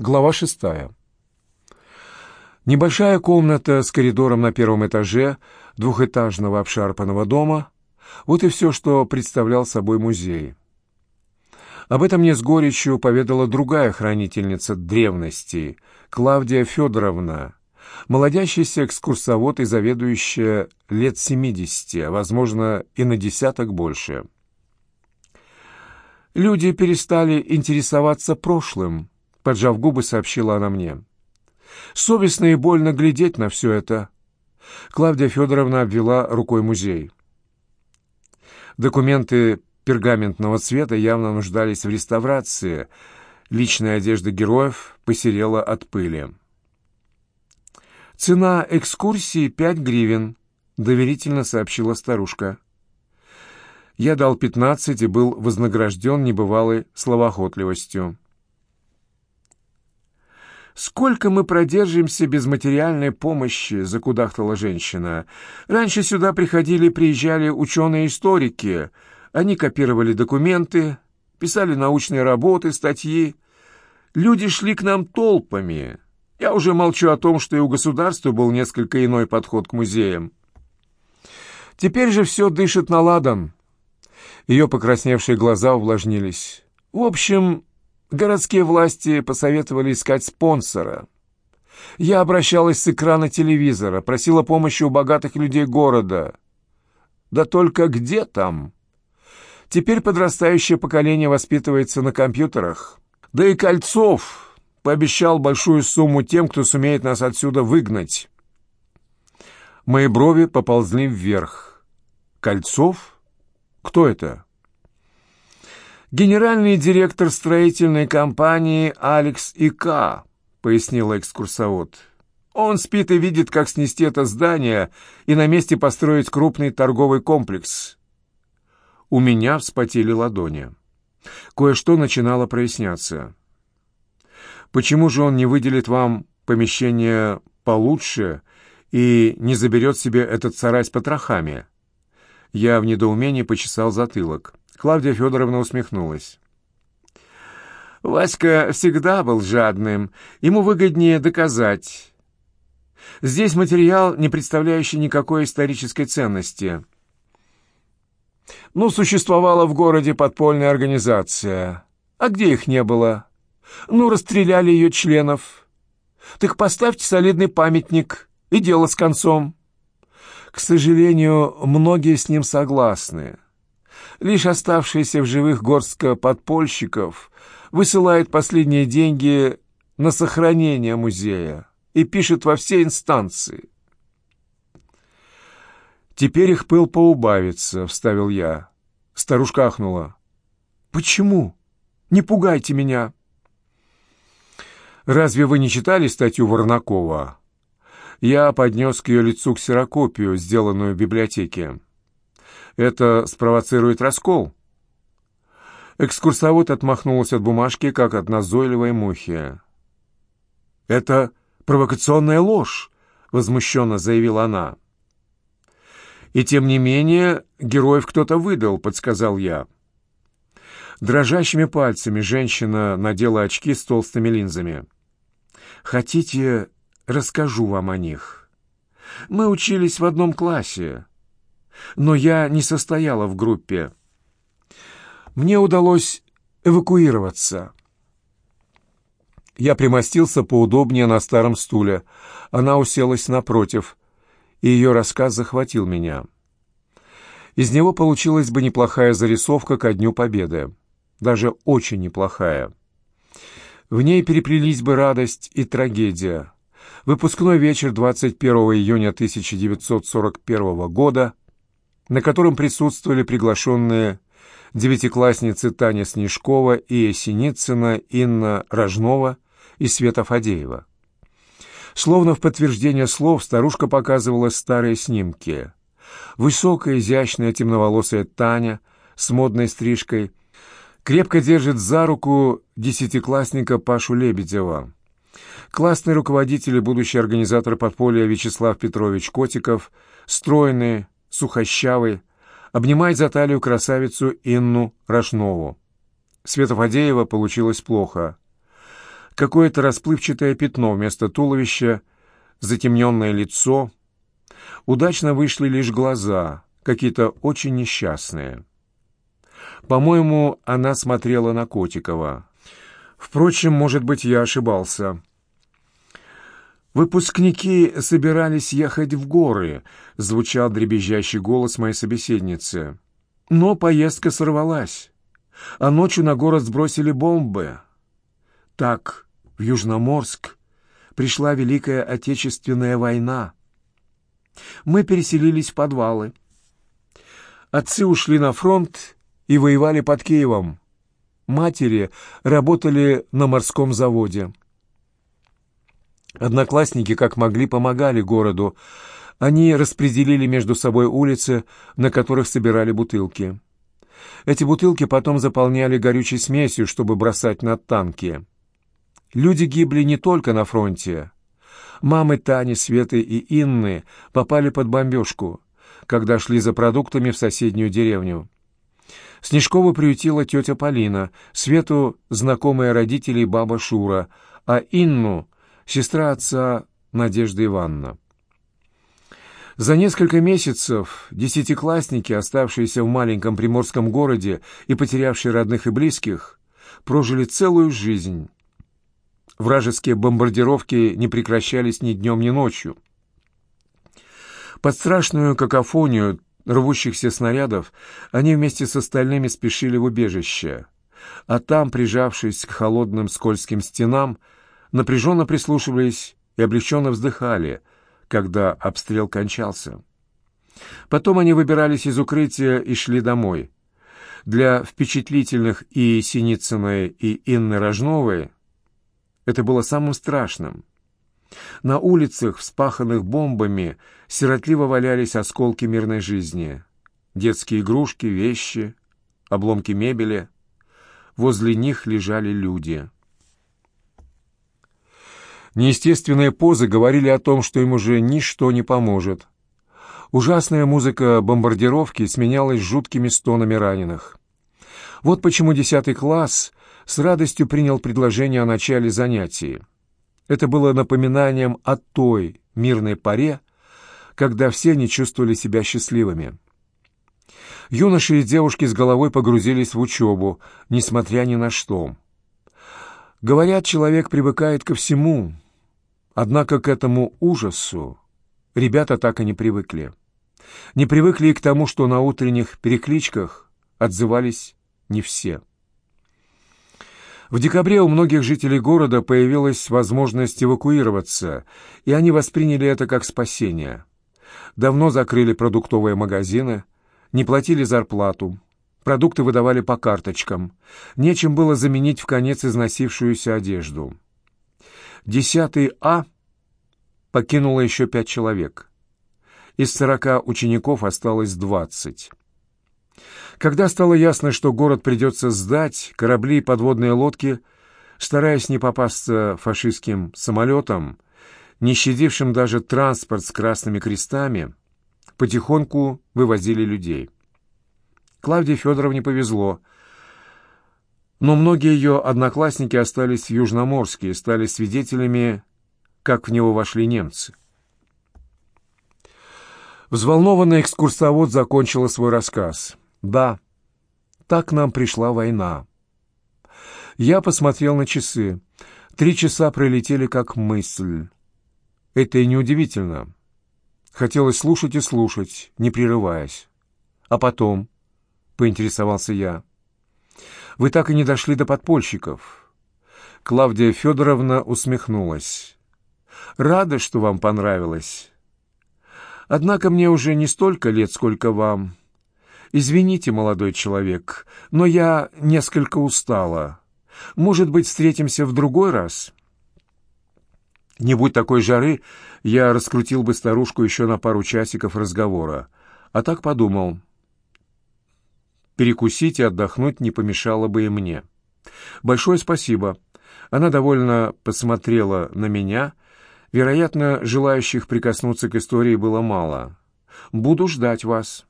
Глава шестая. Небольшая комната с коридором на первом этаже двухэтажного обшарпанного дома — вот и все, что представлял собой музей. Об этом мне с горечью поведала другая хранительница древностей, Клавдия Федоровна, молодящийся экскурсовод и заведующая лет семидесяти, а, возможно, и на десяток больше. Люди перестали интересоваться прошлым, Поджав губы, сообщила она мне. Совестно и больно глядеть на все это. Клавдия Федоровна обвела рукой музей. Документы пергаментного цвета явно нуждались в реставрации. Личная одежда героев посерела от пыли. «Цена экскурсии — пять гривен», — доверительно сообщила старушка. Я дал пятнадцать и был вознагражден небывалой словоохотливостью. «Сколько мы продержимся без материальной помощи?» — закудахтала женщина. «Раньше сюда приходили приезжали ученые-историки. Они копировали документы, писали научные работы, статьи. Люди шли к нам толпами. Я уже молчу о том, что и у государства был несколько иной подход к музеям. Теперь же все дышит на ладан». Ее покрасневшие глаза увлажнились. «В общем, Городские власти посоветовали искать спонсора. Я обращалась с экрана телевизора, просила помощи у богатых людей города. Да только где там? Теперь подрастающее поколение воспитывается на компьютерах. Да и Кольцов пообещал большую сумму тем, кто сумеет нас отсюда выгнать. Мои брови поползли вверх. Кольцов? Кто это? «Генеральный директор строительной компании Алекс И.К., — пояснил экскурсовод. «Он спит и видит, как снести это здание и на месте построить крупный торговый комплекс». У меня вспотели ладони. Кое-что начинало проясняться. «Почему же он не выделит вам помещение получше и не заберет себе этот сарай с потрохами?» Я в недоумении почесал затылок. Клавдия Федоровна усмехнулась. Васька всегда был жадным. Ему выгоднее доказать. Здесь материал, не представляющий никакой исторической ценности. Ну, существовала в городе подпольная организация. А где их не было? Ну, расстреляли ее членов. Так поставьте солидный памятник, и дело с концом. К сожалению, многие с ним согласны. Лишь оставшиеся в живых горстка подпольщиков высылает последние деньги на сохранение музея и пишет во все инстанции. «Теперь их пыл поубавится», — вставил я. Старушка ахнула. «Почему? Не пугайте меня!» «Разве вы не читали статью Варнакова?» Я поднес к ее лицу ксерокопию, сделанную в библиотеке. Это спровоцирует раскол. Экскурсовод отмахнулся от бумажки, как от назойливой мухи. «Это провокационная ложь», — возмущенно заявила она. «И тем не менее героев кто-то выдал», — подсказал я. Дрожащими пальцами женщина надела очки с толстыми линзами. «Хотите, расскажу вам о них. Мы учились в одном классе но я не состояла в группе. Мне удалось эвакуироваться. Я примостился поудобнее на старом стуле. Она уселась напротив, и ее рассказ захватил меня. Из него получилась бы неплохая зарисовка ко Дню Победы. Даже очень неплохая. В ней переплелись бы радость и трагедия. Выпускной вечер 21 июня 1941 года — на котором присутствовали приглашенные девятиклассницы Таня Снежкова и Синицына, Инна Рожнова и Света Фадеева. Словно в подтверждение слов старушка показывала старые снимки. Высокая, изящная, темноволосая Таня с модной стрижкой крепко держит за руку десятиклассника Пашу Лебедева. Классный руководитель и будущий организатор подполья Вячеслав Петрович Котиков, стройный, сухощавый, обнимает за талию красавицу Инну Рожнову. Света Фадеева получилось плохо. какое-то расплывчатое пятно вместо туловища, затемненное лицо. Удачно вышли лишь глаза, какие-то очень несчастные. По-моему, она смотрела на Котикова. Впрочем, может быть, я ошибался. «Выпускники собирались ехать в горы», — звучал дребезжащий голос моей собеседницы. «Но поездка сорвалась, а ночью на город сбросили бомбы. Так, в Южноморск пришла Великая Отечественная война. Мы переселились в подвалы. Отцы ушли на фронт и воевали под Киевом. Матери работали на морском заводе. Одноклассники, как могли, помогали городу. Они распределили между собой улицы, на которых собирали бутылки. Эти бутылки потом заполняли горючей смесью, чтобы бросать на танки. Люди гибли не только на фронте. Мамы Тани, Светы и Инны попали под бомбежку, когда шли за продуктами в соседнюю деревню. Снежкову приютила тетя Полина, Свету — знакомые родителей баба Шура, а Инну сестра отца Надежда Ивановна. За несколько месяцев десятиклассники, оставшиеся в маленьком приморском городе и потерявшие родных и близких, прожили целую жизнь. Вражеские бомбардировки не прекращались ни днем, ни ночью. Под страшную какофонию рвущихся снарядов они вместе с остальными спешили в убежище, а там, прижавшись к холодным скользким стенам, напряженно прислушивались и облегченно вздыхали, когда обстрел кончался. Потом они выбирались из укрытия и шли домой. Для впечатлительных и Синицыной, и Инны Рожновой это было самым страшным. На улицах, вспаханных бомбами, сиротливо валялись осколки мирной жизни. Детские игрушки, вещи, обломки мебели. Возле них лежали люди. Неестественные позы говорили о том, что им уже ничто не поможет. Ужасная музыка бомбардировки сменялась жуткими стонами раненых. Вот почему десятый класс с радостью принял предложение о начале занятий. Это было напоминанием о той мирной паре, когда все не чувствовали себя счастливыми. Юноши и девушки с головой погрузились в учебу, несмотря ни на что. Говорят, человек привыкает ко всему, однако к этому ужасу ребята так и не привыкли. Не привыкли и к тому, что на утренних перекличках отзывались не все. В декабре у многих жителей города появилась возможность эвакуироваться, и они восприняли это как спасение. Давно закрыли продуктовые магазины, не платили зарплату, Продукты выдавали по карточкам. Нечем было заменить в конец износившуюся одежду. Десятый А покинуло еще пять человек. Из сорока учеников осталось двадцать. Когда стало ясно, что город придется сдать, корабли и подводные лодки, стараясь не попасться фашистским самолетам, не щадившим даже транспорт с красными крестами, потихоньку вывозили людей. Клавдии Федоровне повезло. Но многие ее одноклассники остались в Южноморске и стали свидетелями, как в него вошли немцы. Взволнованный экскурсовод закончила свой рассказ. «Да, так нам пришла война». Я посмотрел на часы. Три часа пролетели как мысль. Это и неудивительно. Хотелось слушать и слушать, не прерываясь. А потом поинтересовался я. «Вы так и не дошли до подпольщиков». Клавдия Федоровна усмехнулась. «Рада, что вам понравилось. Однако мне уже не столько лет, сколько вам. Извините, молодой человек, но я несколько устала. Может быть, встретимся в другой раз?» Не будь такой жары, я раскрутил бы старушку еще на пару часиков разговора. А так подумал, Перекусить и отдохнуть не помешало бы и мне. Большое спасибо. Она довольно посмотрела на меня. Вероятно, желающих прикоснуться к истории было мало. Буду ждать вас.